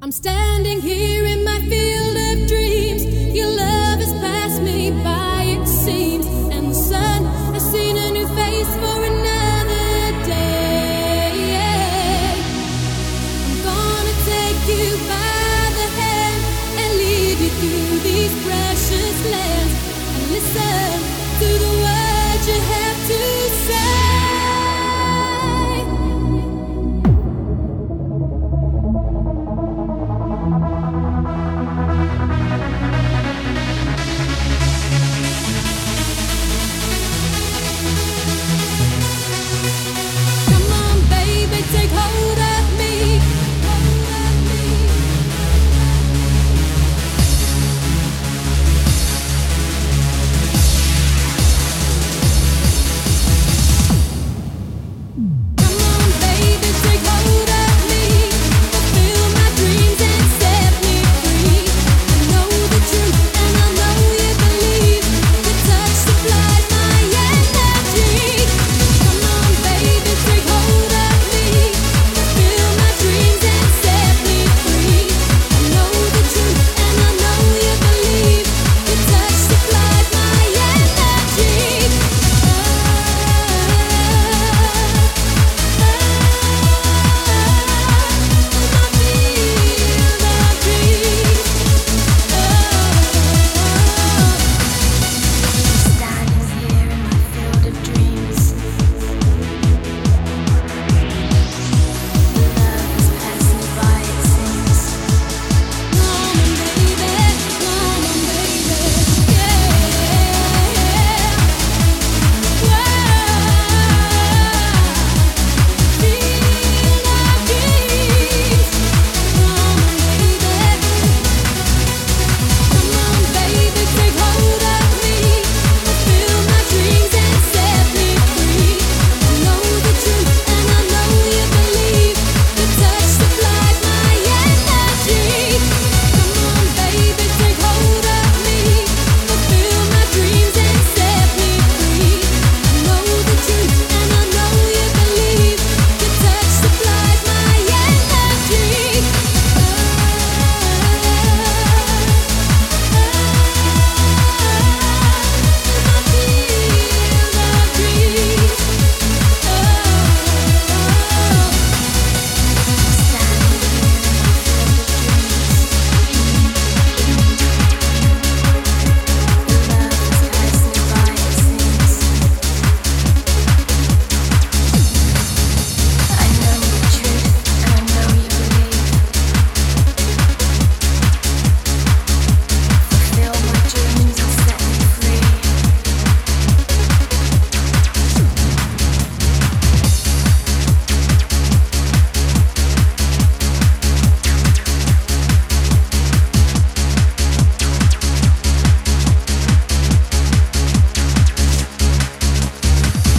I'm standing here in my fear.